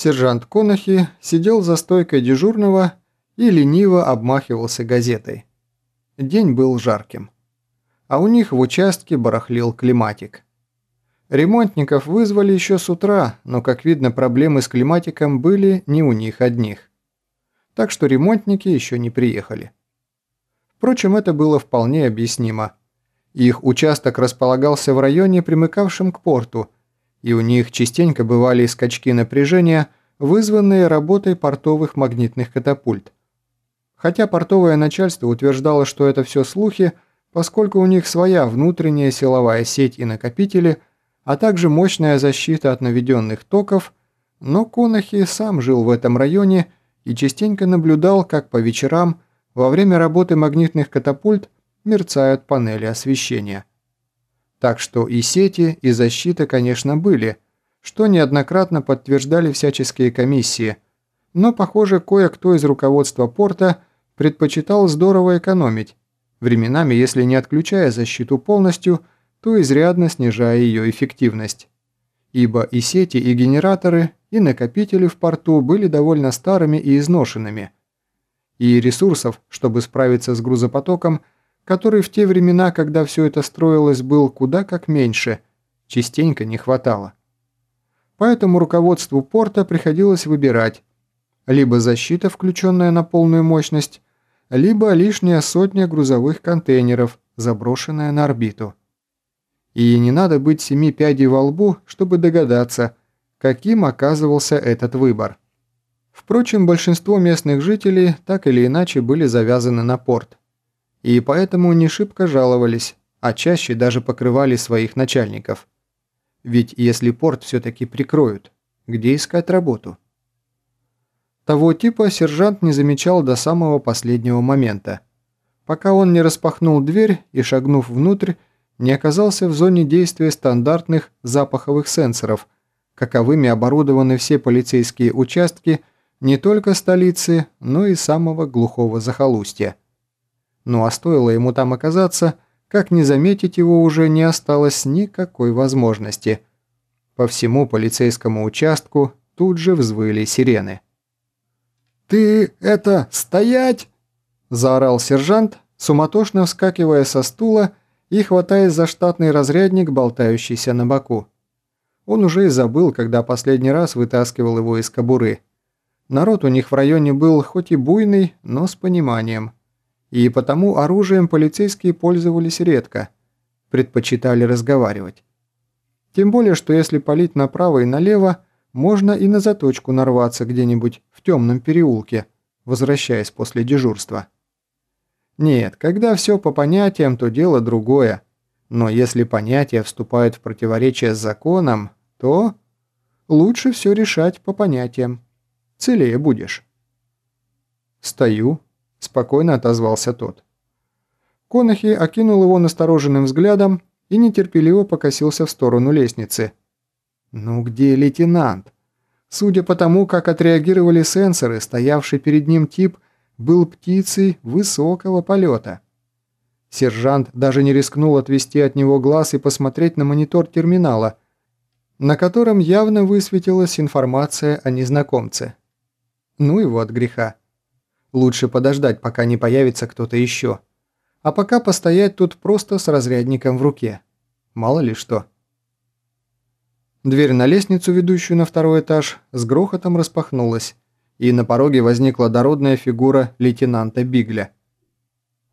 Сержант Конахи сидел за стойкой дежурного и лениво обмахивался газетой. День был жарким. А у них в участке барахлил климатик. Ремонтников вызвали еще с утра, но, как видно, проблемы с климатиком были не у них одних. Так что ремонтники еще не приехали. Впрочем, это было вполне объяснимо. Их участок располагался в районе, примыкавшем к порту, и у них частенько бывали скачки напряжения, вызванные работой портовых магнитных катапульт. Хотя портовое начальство утверждало, что это все слухи, поскольку у них своя внутренняя силовая сеть и накопители, а также мощная защита от наведенных токов, но Конахи сам жил в этом районе и частенько наблюдал, как по вечерам во время работы магнитных катапульт мерцают панели освещения. Так что и сети, и защита, конечно, были, что неоднократно подтверждали всяческие комиссии, но, похоже, кое-кто из руководства порта предпочитал здорово экономить, временами, если не отключая защиту полностью, то изрядно снижая ее эффективность. Ибо и сети, и генераторы, и накопители в порту были довольно старыми и изношенными. И ресурсов, чтобы справиться с грузопотоком – который в те времена, когда все это строилось, был куда как меньше, частенько не хватало. Поэтому руководству порта приходилось выбирать либо защита, включенная на полную мощность, либо лишняя сотня грузовых контейнеров, заброшенная на орбиту. И не надо быть семи пядей во лбу, чтобы догадаться, каким оказывался этот выбор. Впрочем, большинство местных жителей так или иначе были завязаны на порт и поэтому не шибко жаловались, а чаще даже покрывали своих начальников. Ведь если порт все-таки прикроют, где искать работу? Того типа сержант не замечал до самого последнего момента, пока он не распахнул дверь и, шагнув внутрь, не оказался в зоне действия стандартных запаховых сенсоров, каковыми оборудованы все полицейские участки не только столицы, но и самого глухого захолустья. Ну а стоило ему там оказаться, как не заметить его уже не осталось никакой возможности. По всему полицейскому участку тут же взвыли сирены. «Ты это, стоять!» – заорал сержант, суматошно вскакивая со стула и хватаясь за штатный разрядник, болтающийся на боку. Он уже и забыл, когда последний раз вытаскивал его из кобуры. Народ у них в районе был хоть и буйный, но с пониманием – и потому оружием полицейские пользовались редко, предпочитали разговаривать. Тем более, что если палить направо и налево, можно и на заточку нарваться где-нибудь в темном переулке, возвращаясь после дежурства. Нет, когда все по понятиям, то дело другое. Но если понятия вступают в противоречие с законом, то лучше все решать по понятиям. Целее будешь. Стою, – спокойно отозвался тот. Конахи окинул его настороженным взглядом и нетерпеливо покосился в сторону лестницы. «Ну где лейтенант?» Судя по тому, как отреагировали сенсоры, стоявший перед ним тип был птицей высокого полета. Сержант даже не рискнул отвести от него глаз и посмотреть на монитор терминала, на котором явно высветилась информация о незнакомце. Ну его от греха. Лучше подождать, пока не появится кто-то еще. А пока постоять тут просто с разрядником в руке. Мало ли что. Дверь на лестницу, ведущую на второй этаж, с грохотом распахнулась, и на пороге возникла дородная фигура лейтенанта Бигля.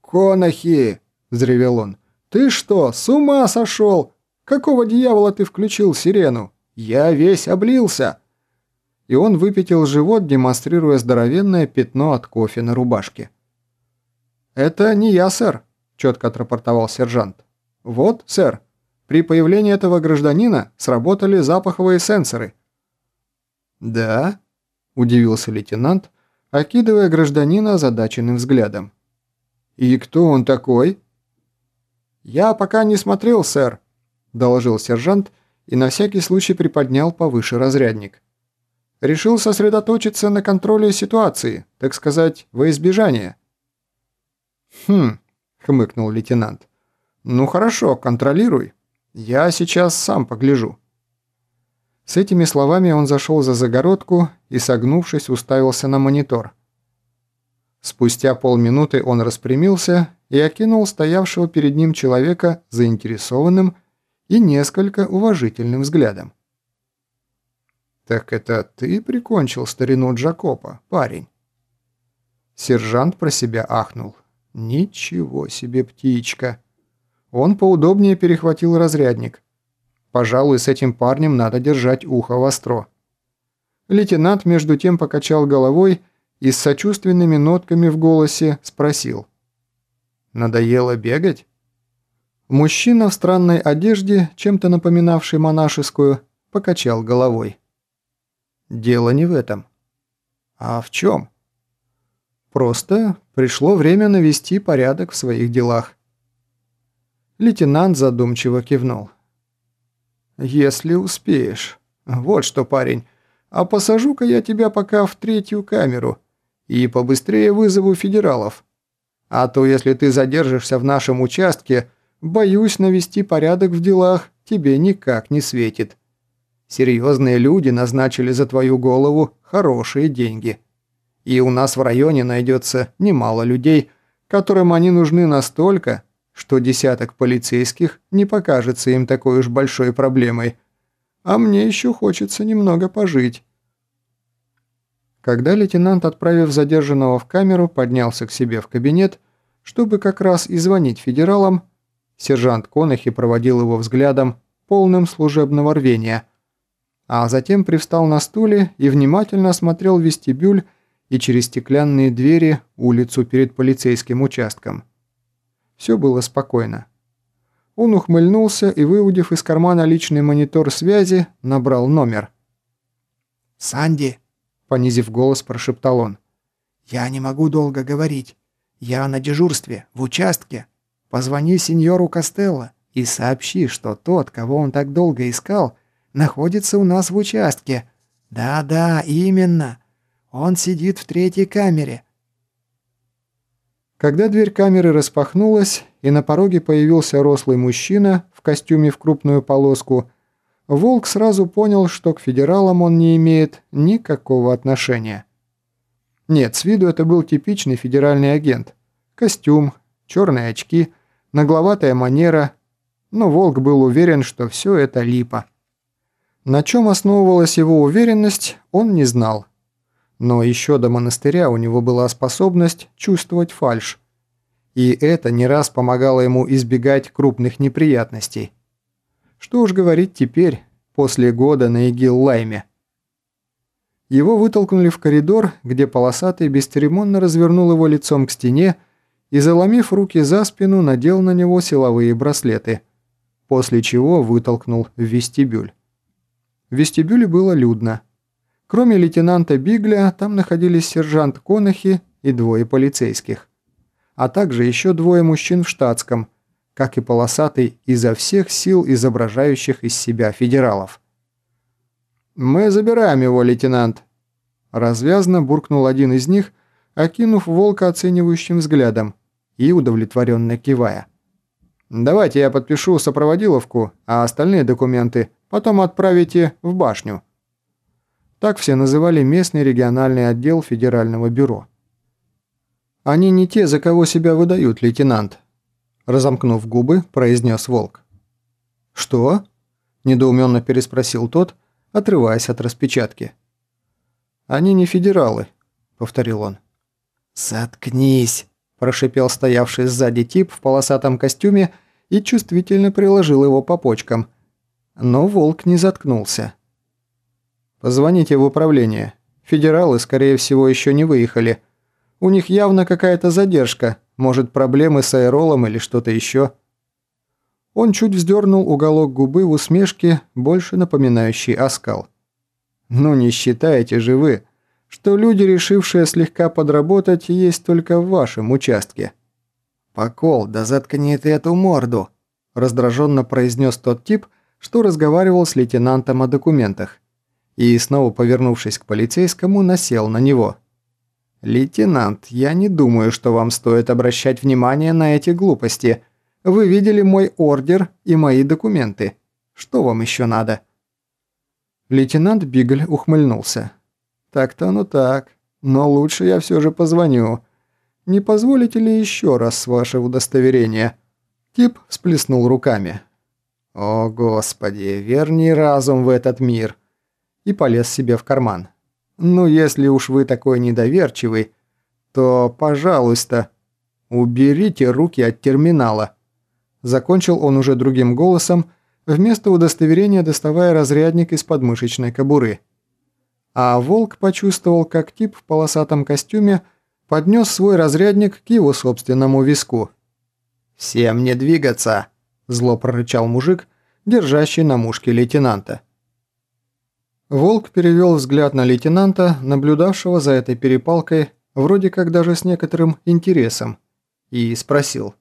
«Конахи!» – взревел он. «Ты что, с ума сошел? Какого дьявола ты включил сирену? Я весь облился!» И он выпятил живот, демонстрируя здоровенное пятно от кофе на рубашке. «Это не я, сэр», – четко отрапортовал сержант. «Вот, сэр, при появлении этого гражданина сработали запаховые сенсоры». «Да?» – удивился лейтенант, окидывая гражданина озадаченным взглядом. «И кто он такой?» «Я пока не смотрел, сэр», – доложил сержант и на всякий случай приподнял повыше разрядник. Решил сосредоточиться на контроле ситуации, так сказать, во избежание». «Хм», — хмыкнул лейтенант. «Ну хорошо, контролируй. Я сейчас сам погляжу». С этими словами он зашел за загородку и, согнувшись, уставился на монитор. Спустя полминуты он распрямился и окинул стоявшего перед ним человека заинтересованным и несколько уважительным взглядом. «Так это ты прикончил старину Джакопа, парень?» Сержант про себя ахнул. «Ничего себе птичка!» Он поудобнее перехватил разрядник. Пожалуй, с этим парнем надо держать ухо востро. Лейтенант между тем покачал головой и с сочувственными нотками в голосе спросил. «Надоело бегать?» Мужчина в странной одежде, чем-то напоминавший монашескую, покачал головой. «Дело не в этом». «А в чем?» «Просто пришло время навести порядок в своих делах». Лейтенант задумчиво кивнул. «Если успеешь. Вот что, парень, а посажу-ка я тебя пока в третью камеру и побыстрее вызову федералов. А то, если ты задержишься в нашем участке, боюсь, навести порядок в делах тебе никак не светит. Серьезные люди назначили за твою голову хорошие деньги. И у нас в районе найдется немало людей, которым они нужны настолько, что десяток полицейских не покажется им такой уж большой проблемой. А мне еще хочется немного пожить. Когда лейтенант, отправив задержанного в камеру, поднялся к себе в кабинет, чтобы как раз и звонить федералам, сержант Конахи проводил его взглядом, полным служебного рвения, а затем привстал на стуле и внимательно осмотрел вестибюль и через стеклянные двери улицу перед полицейским участком. Все было спокойно. Он ухмыльнулся и, выудив из кармана личный монитор связи, набрал номер. «Санди!» – понизив голос, прошептал он. «Я не могу долго говорить. Я на дежурстве, в участке. Позвони сеньору Костелло и сообщи, что тот, кого он так долго искал, находится у нас в участке. Да-да, именно. Он сидит в третьей камере. Когда дверь камеры распахнулась, и на пороге появился рослый мужчина в костюме в крупную полоску, Волк сразу понял, что к федералам он не имеет никакого отношения. Нет, с виду это был типичный федеральный агент. Костюм, черные очки, нагловатая манера, но Волк был уверен, что все это липа. На чем основывалась его уверенность, он не знал. Но еще до монастыря у него была способность чувствовать фальшь. И это не раз помогало ему избегать крупных неприятностей. Что уж говорить теперь, после года на ИГИЛ-Лайме. Его вытолкнули в коридор, где полосатый бесцеремонно развернул его лицом к стене и, заломив руки за спину, надел на него силовые браслеты, после чего вытолкнул в вестибюль. В вестибюле было людно. Кроме лейтенанта Бигля, там находились сержант Конахи и двое полицейских. А также еще двое мужчин в штатском, как и полосатый изо всех сил изображающих из себя федералов. «Мы забираем его, лейтенант!» Развязно буркнул один из них, окинув волка оценивающим взглядом и удовлетворенно кивая. «Давайте я подпишу сопроводиловку, а остальные документы потом отправите в башню». Так все называли местный региональный отдел Федерального бюро. «Они не те, за кого себя выдают, лейтенант», – разомкнув губы, произнес Волк. «Что?» – недоуменно переспросил тот, отрываясь от распечатки. «Они не федералы», – повторил он. «Заткнись», – прошипел стоявший сзади тип в полосатом костюме и чувствительно приложил его по почкам. Но Волк не заткнулся. Позвоните в управление. Федералы, скорее всего, еще не выехали. У них явно какая-то задержка, может, проблемы с аэролом или что-то еще. Он чуть вздернул уголок губы в усмешке, больше напоминающей оскал. «Ну не считаете же вы, что люди, решившие слегка подработать, есть только в вашем участке?» «Покол, да заткни ты эту морду!» раздраженно произнес тот тип, что разговаривал с лейтенантом о документах и, снова повернувшись к полицейскому, насел на него. «Лейтенант, я не думаю, что вам стоит обращать внимание на эти глупости. Вы видели мой ордер и мои документы. Что вам еще надо?» Лейтенант Бигль ухмыльнулся. «Так-то оно так, но лучше я все же позвоню. Не позволите ли еще раз ваше удостоверение?» Тип всплеснул руками. «О, Господи, верни разум в этот мир!» И полез себе в карман. «Ну, если уж вы такой недоверчивый, то, пожалуйста, уберите руки от терминала». Закончил он уже другим голосом, вместо удостоверения доставая разрядник из подмышечной кобуры. А волк почувствовал, как тип в полосатом костюме поднес свой разрядник к его собственному виску. «Всем не двигаться!» – зло прорычал мужик, держащий на мушке лейтенанта. Волк перевел взгляд на лейтенанта, наблюдавшего за этой перепалкой, вроде как даже с некоторым интересом, и спросил.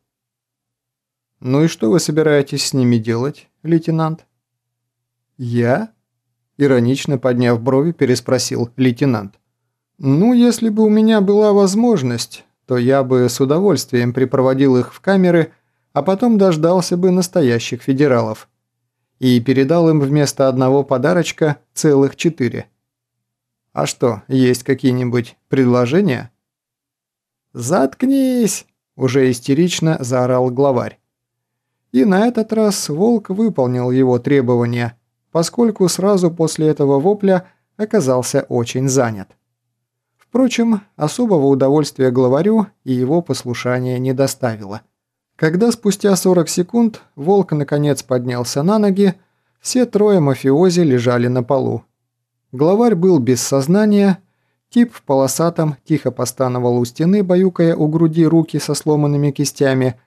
«Ну и что вы собираетесь с ними делать, лейтенант?» «Я?» – иронично подняв брови, переспросил лейтенант. «Ну, если бы у меня была возможность, то я бы с удовольствием припроводил их в камеры, а потом дождался бы настоящих федералов. И передал им вместо одного подарочка целых четыре. А что, есть какие-нибудь предложения? «Заткнись!» – уже истерично заорал главарь. И на этот раз Волк выполнил его требования, поскольку сразу после этого вопля оказался очень занят. Впрочем, особого удовольствия главарю и его послушание не доставило. Когда спустя 40 секунд волк наконец поднялся на ноги, все трое мафиози лежали на полу. Главарь был без сознания, тип в полосатом тихо постановал у стены, баюкая у груди руки со сломанными кистями,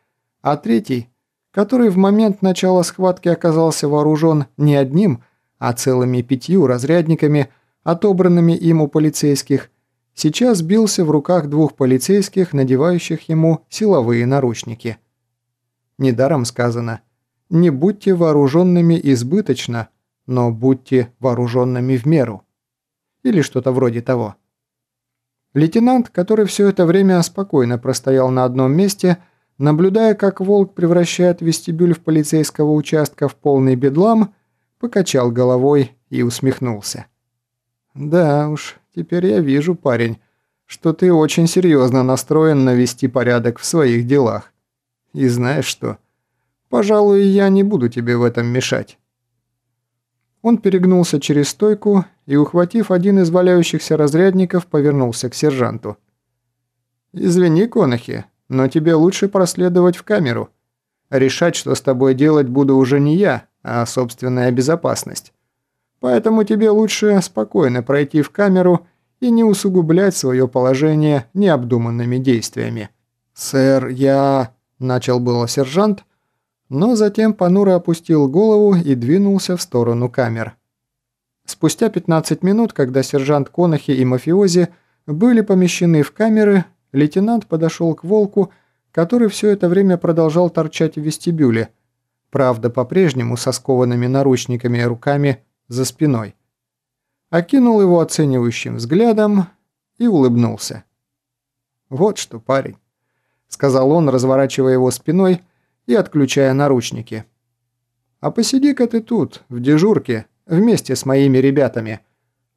а третий, который в момент начала схватки оказался вооружен не одним, а целыми пятью разрядниками, отобранными им у полицейских, сейчас бился в руках двух полицейских, надевающих ему силовые наручники. Недаром сказано «Не будьте вооруженными избыточно, но будьте вооруженными в меру». Или что-то вроде того. Лейтенант, который все это время спокойно простоял на одном месте, наблюдая, как волк превращает вестибюль в полицейского участка в полный бедлам, покачал головой и усмехнулся. «Да уж, Теперь я вижу, парень, что ты очень серьезно настроен навести порядок в своих делах. И знаешь что? Пожалуй, я не буду тебе в этом мешать». Он перегнулся через стойку и, ухватив один из валяющихся разрядников, повернулся к сержанту. «Извини, Конахи, но тебе лучше проследовать в камеру. Решать, что с тобой делать буду уже не я, а собственная безопасность. Поэтому тебе лучше спокойно пройти в камеру и не усугублять свое положение необдуманными действиями. «Сэр, я...» – начал было сержант, но затем понуро опустил голову и двинулся в сторону камер. Спустя 15 минут, когда сержант Конахи и мафиози были помещены в камеры, лейтенант подошел к волку, который все это время продолжал торчать в вестибюле, правда, по-прежнему со скованными наручниками руками за спиной. Окинул его оценивающим взглядом и улыбнулся. «Вот что, парень», — сказал он, разворачивая его спиной и отключая наручники. «А посиди-ка ты тут, в дежурке, вместе с моими ребятами.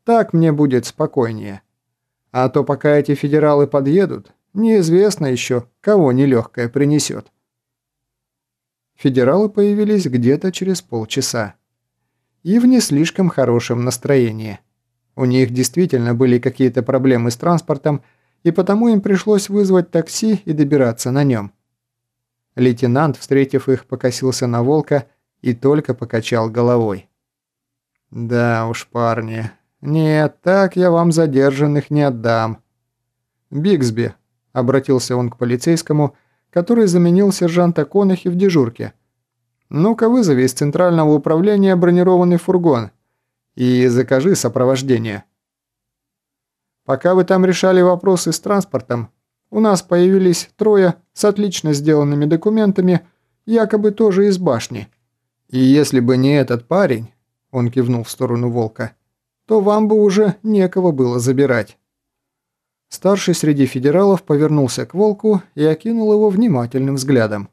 Так мне будет спокойнее. А то пока эти федералы подъедут, неизвестно еще, кого нелегкое принесет». Федералы появились где-то через полчаса и в не слишком хорошем настроении. У них действительно были какие-то проблемы с транспортом, и потому им пришлось вызвать такси и добираться на нем. Лейтенант, встретив их, покосился на волка и только покачал головой. «Да уж, парни, нет, так я вам задержанных не отдам». «Бигсби», — обратился он к полицейскому, который заменил сержанта Конахи в дежурке. «Ну-ка вызови из центрального управления бронированный фургон и закажи сопровождение. Пока вы там решали вопросы с транспортом, у нас появились трое с отлично сделанными документами, якобы тоже из башни. И если бы не этот парень, он кивнул в сторону волка, то вам бы уже некого было забирать. Старший среди федералов повернулся к волку и окинул его внимательным взглядом.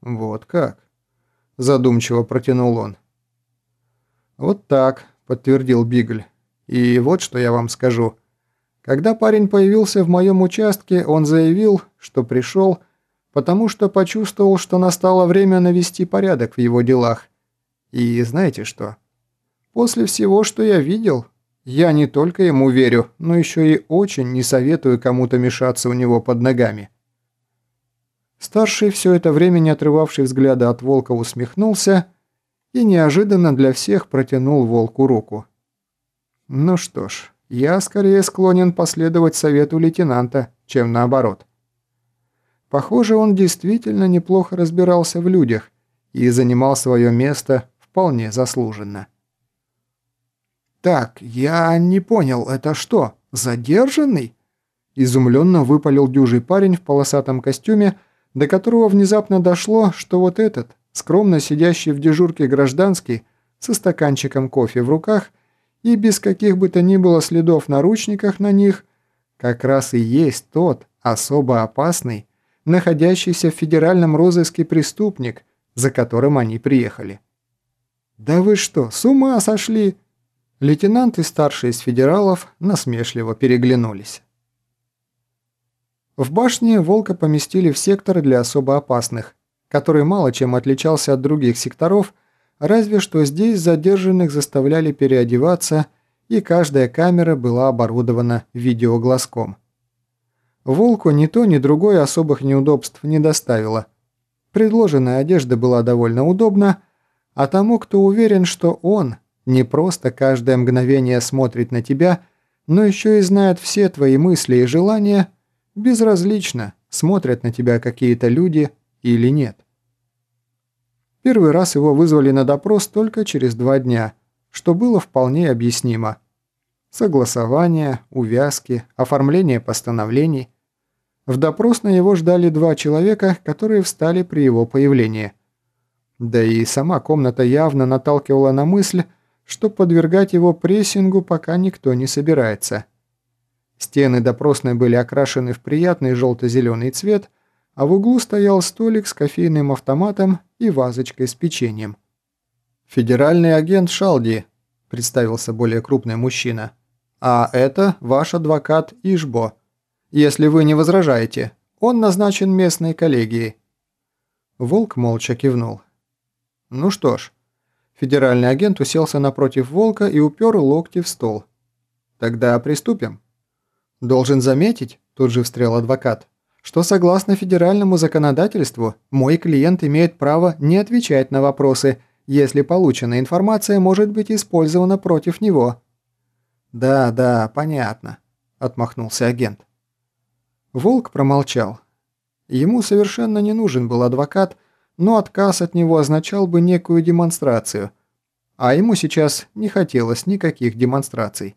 «Вот как?» – задумчиво протянул он. «Вот так», – подтвердил Бигль. «И вот что я вам скажу. Когда парень появился в моем участке, он заявил, что пришел, потому что почувствовал, что настало время навести порядок в его делах. И знаете что? После всего, что я видел, я не только ему верю, но еще и очень не советую кому-то мешаться у него под ногами». Старший, все это время не отрывавший взгляда от волка, усмехнулся и неожиданно для всех протянул волку руку. «Ну что ж, я скорее склонен последовать совету лейтенанта, чем наоборот. Похоже, он действительно неплохо разбирался в людях и занимал свое место вполне заслуженно. «Так, я не понял, это что, задержанный?» Изумленно выпалил дюжий парень в полосатом костюме, до которого внезапно дошло, что вот этот, скромно сидящий в дежурке гражданский, со стаканчиком кофе в руках – и без каких бы то ни было следов на ручниках на них, как раз и есть тот особо опасный, находящийся в федеральном розыске преступник, за которым они приехали. «Да вы что, с ума сошли?» Лейтенант и старший из федералов насмешливо переглянулись. В башне Волка поместили в сектор для особо опасных, который мало чем отличался от других секторов – Разве что здесь задержанных заставляли переодеваться, и каждая камера была оборудована видеоглазком. Волку ни то, ни другое особых неудобств не доставило. Предложенная одежда была довольно удобна, а тому, кто уверен, что он не просто каждое мгновение смотрит на тебя, но еще и знает все твои мысли и желания, безразлично, смотрят на тебя какие-то люди или нет. Первый раз его вызвали на допрос только через два дня, что было вполне объяснимо. Согласование, увязки, оформление постановлений. В допрос на его ждали два человека, которые встали при его появлении. Да и сама комната явно наталкивала на мысль, что подвергать его прессингу пока никто не собирается. Стены допросной были окрашены в приятный желто-зеленый цвет – а в углу стоял столик с кофейным автоматом и вазочкой с печеньем. «Федеральный агент Шалди», – представился более крупный мужчина. «А это ваш адвокат Ишбо. Если вы не возражаете, он назначен местной коллегией». Волк молча кивнул. «Ну что ж». Федеральный агент уселся напротив Волка и упер локти в стол. «Тогда приступим». «Должен заметить», – тут же встрял адвокат, что согласно федеральному законодательству мой клиент имеет право не отвечать на вопросы, если полученная информация может быть использована против него». «Да, да, понятно», – отмахнулся агент. Волк промолчал. Ему совершенно не нужен был адвокат, но отказ от него означал бы некую демонстрацию, а ему сейчас не хотелось никаких демонстраций.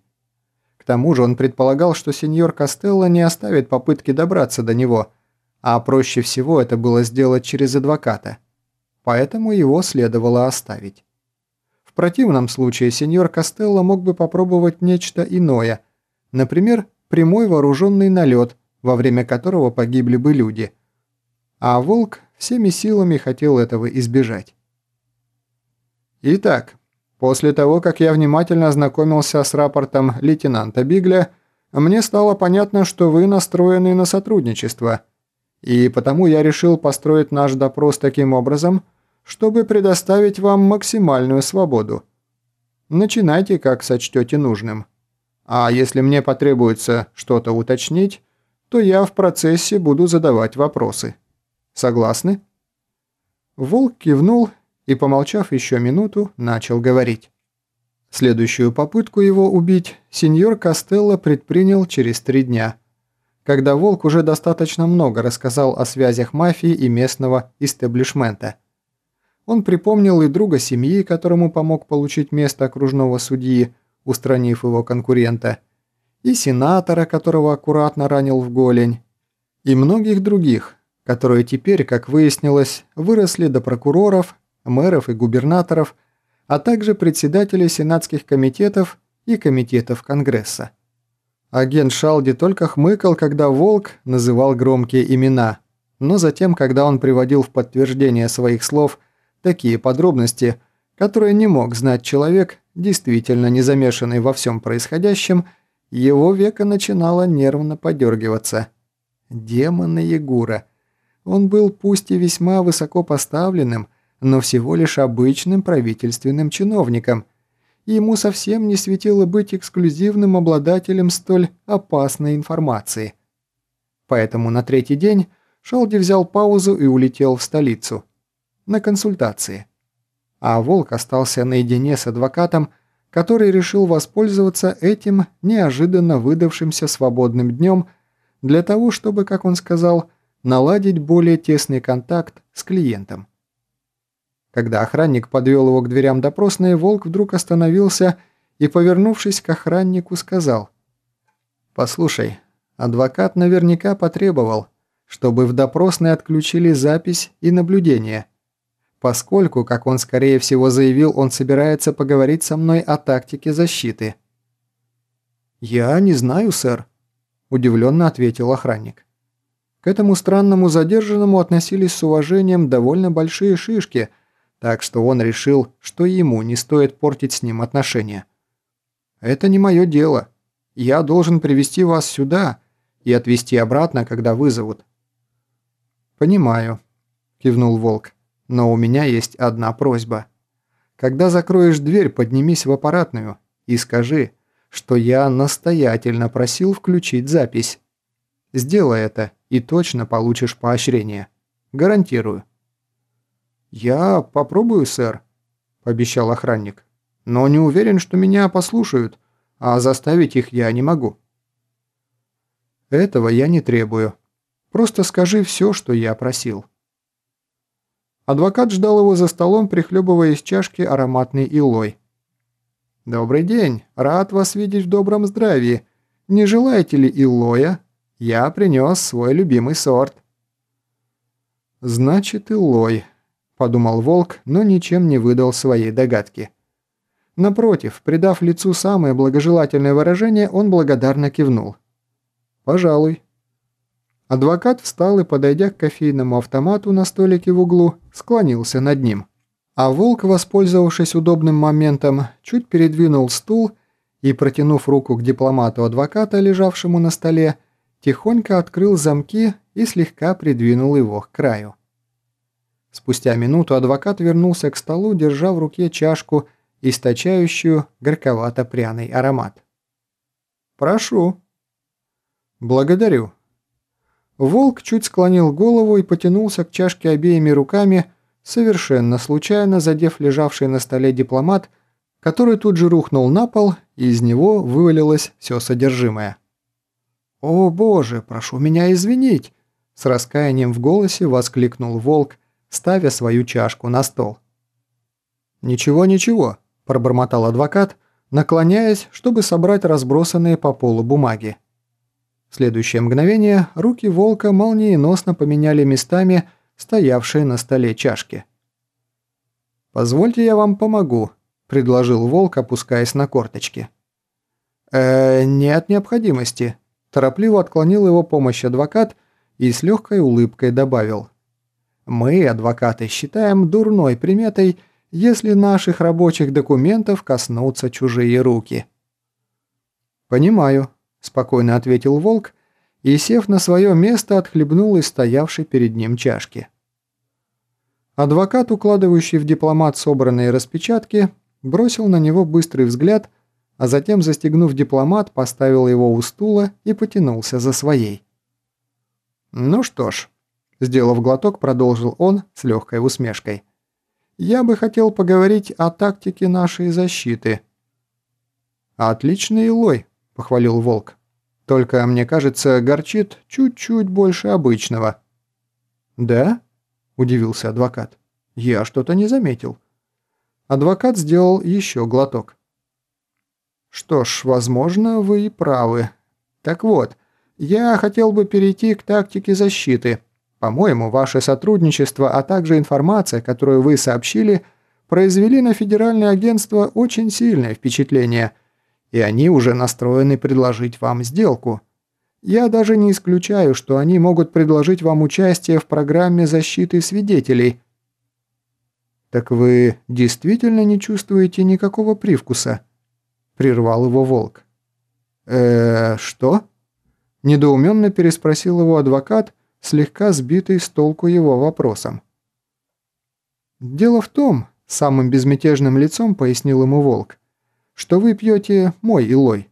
К тому же он предполагал, что сеньор Костелло не оставит попытки добраться до него, а проще всего это было сделать через адвоката. Поэтому его следовало оставить. В противном случае сеньор Костелло мог бы попробовать нечто иное, например, прямой вооруженный налет, во время которого погибли бы люди. А Волк всеми силами хотел этого избежать. Итак, После того, как я внимательно ознакомился с рапортом лейтенанта Бигля, мне стало понятно, что вы настроены на сотрудничество. И потому я решил построить наш допрос таким образом, чтобы предоставить вам максимальную свободу. Начинайте, как сочтете нужным. А если мне потребуется что-то уточнить, то я в процессе буду задавать вопросы. Согласны?» Волк кивнул и, помолчав еще минуту, начал говорить. Следующую попытку его убить сеньор Костелло предпринял через три дня, когда Волк уже достаточно много рассказал о связях мафии и местного истеблишмента. Он припомнил и друга семьи, которому помог получить место окружного судьи, устранив его конкурента, и сенатора, которого аккуратно ранил в голень, и многих других, которые теперь, как выяснилось, выросли до прокуроров мэров и губернаторов, а также председателей сенатских комитетов и комитетов Конгресса. Агент Шалди только хмыкал, когда Волк называл громкие имена, но затем, когда он приводил в подтверждение своих слов такие подробности, которые не мог знать человек, действительно не замешанный во всем происходящем, его века начинало нервно подергиваться. Демона Егура. Он был пусть и весьма высоко поставленным, но всего лишь обычным правительственным чиновником. Ему совсем не светило быть эксклюзивным обладателем столь опасной информации. Поэтому на третий день Шалди взял паузу и улетел в столицу. На консультации. А Волк остался наедине с адвокатом, который решил воспользоваться этим неожиданно выдавшимся свободным днем для того, чтобы, как он сказал, наладить более тесный контакт с клиентом. Когда охранник подвел его к дверям допросной, Волк вдруг остановился и, повернувшись к охраннику, сказал «Послушай, адвокат наверняка потребовал, чтобы в допросной отключили запись и наблюдение» поскольку, как он скорее всего заявил, он собирается поговорить со мной о тактике защиты. «Я не знаю, сэр», – удивленно ответил охранник. К этому странному задержанному относились с уважением довольно большие шишки, так что он решил, что ему не стоит портить с ним отношения. «Это не мое дело. Я должен привести вас сюда и отвезти обратно, когда вызовут». «Понимаю», – кивнул Волк. Но у меня есть одна просьба. Когда закроешь дверь, поднимись в аппаратную и скажи, что я настоятельно просил включить запись. Сделай это, и точно получишь поощрение. Гарантирую». «Я попробую, сэр», – пообещал охранник. «Но не уверен, что меня послушают, а заставить их я не могу». «Этого я не требую. Просто скажи все, что я просил». Адвокат ждал его за столом, прихлебывая из чашки ароматный илой. «Добрый день. Рад вас видеть в добром здравии. Не желаете ли илоя? Я принес свой любимый сорт». «Значит, илой», – подумал Волк, но ничем не выдал своей догадки. Напротив, придав лицу самое благожелательное выражение, он благодарно кивнул. «Пожалуй». Адвокат встал и, подойдя к кофейному автомату на столике в углу, склонился над ним. А волк, воспользовавшись удобным моментом, чуть передвинул стул и, протянув руку к дипломату адвоката, лежавшему на столе, тихонько открыл замки и слегка придвинул его к краю. Спустя минуту адвокат вернулся к столу, держа в руке чашку, источающую горьковато-пряный аромат. «Прошу». «Благодарю», Волк чуть склонил голову и потянулся к чашке обеими руками, совершенно случайно задев лежавший на столе дипломат, который тут же рухнул на пол, и из него вывалилось все содержимое. «О боже, прошу меня извинить!» С раскаянием в голосе воскликнул Волк, ставя свою чашку на стол. «Ничего, ничего», – пробормотал адвокат, наклоняясь, чтобы собрать разбросанные по полу бумаги. В следующее мгновение руки волка молниеносно поменяли местами стоявшие на столе чашки. «Позвольте я вам помогу», – предложил волк, опускаясь на корточки. «Э, нет необходимости», – торопливо отклонил его помощь адвокат и с легкой улыбкой добавил. «Мы, адвокаты, считаем дурной приметой, если наших рабочих документов коснутся чужие руки». «Понимаю», спокойно ответил волк и, сев на свое место, отхлебнул из стоявшей перед ним чашки. Адвокат, укладывающий в дипломат собранные распечатки, бросил на него быстрый взгляд, а затем, застегнув дипломат, поставил его у стула и потянулся за своей. «Ну что ж», – сделав глоток, продолжил он с легкой усмешкой. «Я бы хотел поговорить о тактике нашей защиты». «Отличный лой», – похвалил Волк. «Только, мне кажется, горчит чуть-чуть больше обычного». «Да?» – удивился адвокат. «Я что-то не заметил». Адвокат сделал еще глоток. «Что ж, возможно, вы и правы. Так вот, я хотел бы перейти к тактике защиты. По-моему, ваше сотрудничество, а также информация, которую вы сообщили, произвели на Федеральное агентство очень сильное впечатление – и они уже настроены предложить вам сделку. Я даже не исключаю, что они могут предложить вам участие в программе защиты свидетелей». «Так вы действительно не чувствуете никакого привкуса?» – прервал его волк. э что?» – недоуменно переспросил его адвокат, слегка сбитый с толку его вопросом. «Дело в том», – самым безмятежным лицом пояснил ему волк, – «что вы пьете мой илой».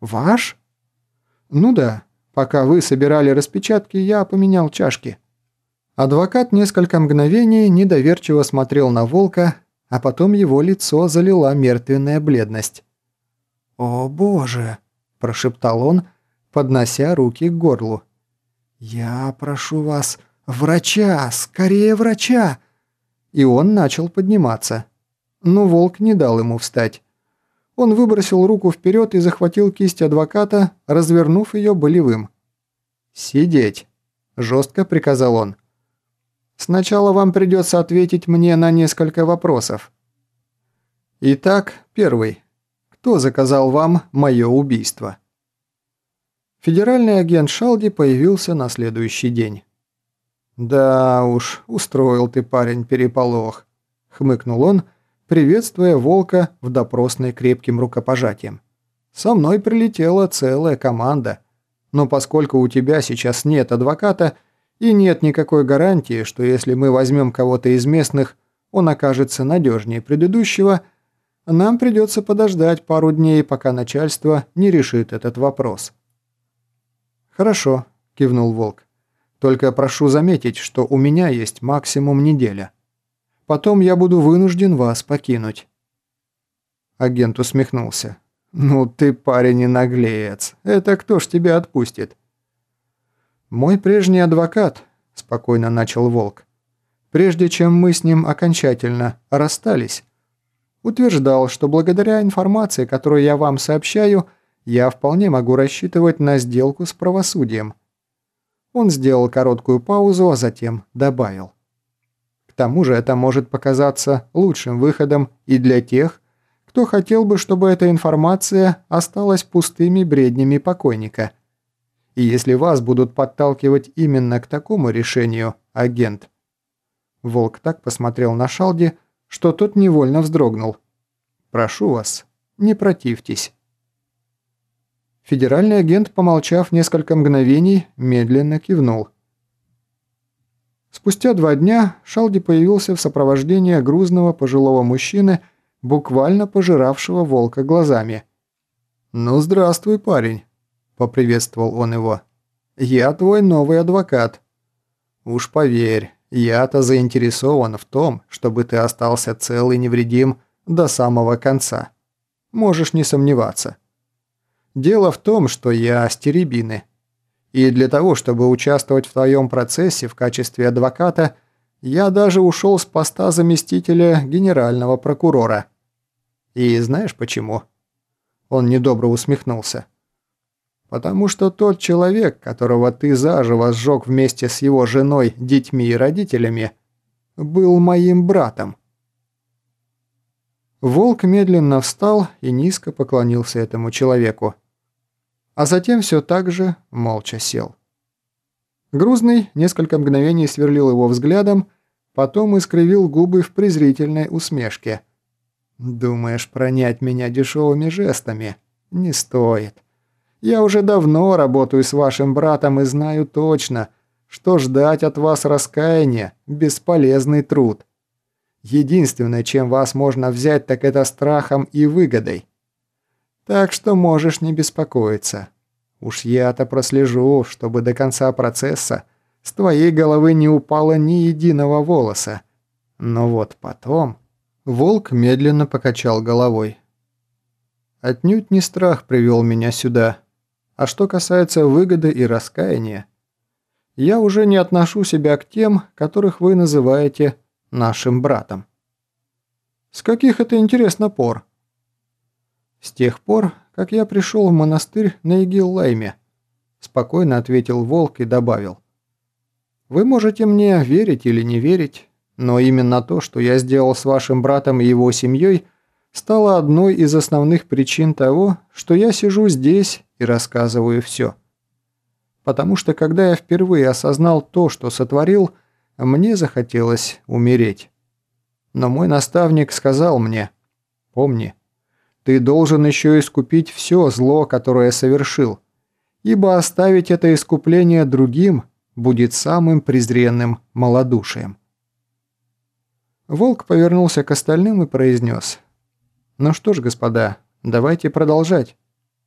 «Ваш?» «Ну да. Пока вы собирали распечатки, я поменял чашки». Адвокат несколько мгновений недоверчиво смотрел на волка, а потом его лицо залила мертвенная бледность. «О боже!» – прошептал он, поднося руки к горлу. «Я прошу вас, врача, скорее врача!» И он начал подниматься. Но волк не дал ему встать. Он выбросил руку вперед и захватил кисть адвоката, развернув ее болевым. «Сидеть!» – жестко приказал он. Сначала вам придется ответить мне на несколько вопросов. Итак, первый. Кто заказал вам мое убийство? Федеральный агент Шалди появился на следующий день. «Да уж, устроил ты, парень, переполох», — хмыкнул он, приветствуя Волка в допросной крепким рукопожатием. «Со мной прилетела целая команда, но поскольку у тебя сейчас нет адвоката, и нет никакой гарантии, что если мы возьмем кого-то из местных, он окажется надежнее предыдущего, нам придется подождать пару дней, пока начальство не решит этот вопрос. «Хорошо», – кивнул Волк. «Только прошу заметить, что у меня есть максимум неделя. Потом я буду вынужден вас покинуть». Агент усмехнулся. «Ну ты, парень, и наглеец. Это кто ж тебя отпустит?» «Мой прежний адвокат», – спокойно начал Волк, прежде чем мы с ним окончательно расстались, утверждал, что благодаря информации, которую я вам сообщаю, я вполне могу рассчитывать на сделку с правосудием. Он сделал короткую паузу, а затем добавил. К тому же это может показаться лучшим выходом и для тех, кто хотел бы, чтобы эта информация осталась пустыми бреднями покойника – и если вас будут подталкивать именно к такому решению, агент...» Волк так посмотрел на Шалди, что тот невольно вздрогнул. «Прошу вас, не противьтесь». Федеральный агент, помолчав несколько мгновений, медленно кивнул. Спустя два дня Шалди появился в сопровождении грузного пожилого мужчины, буквально пожиравшего волка глазами. «Ну, здравствуй, парень. – поприветствовал он его. «Я твой новый адвокат. Уж поверь, я-то заинтересован в том, чтобы ты остался цел и невредим до самого конца. Можешь не сомневаться. Дело в том, что я стеребины. И для того, чтобы участвовать в твоем процессе в качестве адвоката, я даже ушел с поста заместителя генерального прокурора. И знаешь почему?» Он недобро усмехнулся. Потому что тот человек, которого ты заживо сжег вместе с его женой, детьми и родителями, был моим братом. Волк медленно встал и низко поклонился этому человеку. А затем все так же молча сел. Грузный несколько мгновений сверлил его взглядом, потом искривил губы в презрительной усмешке. «Думаешь пронять меня дешевыми жестами? Не стоит. Я уже давно работаю с вашим братом и знаю точно, что ждать от вас раскаяния – бесполезный труд. Единственное, чем вас можно взять, так это страхом и выгодой. Так что можешь не беспокоиться. Уж я-то прослежу, чтобы до конца процесса с твоей головы не упало ни единого волоса. Но вот потом... Волк медленно покачал головой. Отнюдь не страх привел меня сюда. А что касается выгоды и раскаяния, я уже не отношу себя к тем, которых вы называете нашим братом. С каких это, интересно, пор? С тех пор, как я пришел в монастырь на Игил-Лайме, спокойно ответил Волк и добавил. Вы можете мне верить или не верить, но именно то, что я сделал с вашим братом и его семьей – стало одной из основных причин того, что я сижу здесь и рассказываю все. Потому что когда я впервые осознал то, что сотворил, мне захотелось умереть. Но мой наставник сказал мне, помни, ты должен еще искупить все зло, которое совершил, ибо оставить это искупление другим будет самым презренным малодушием. Волк повернулся к остальным и произнес. «Ну что ж, господа, давайте продолжать.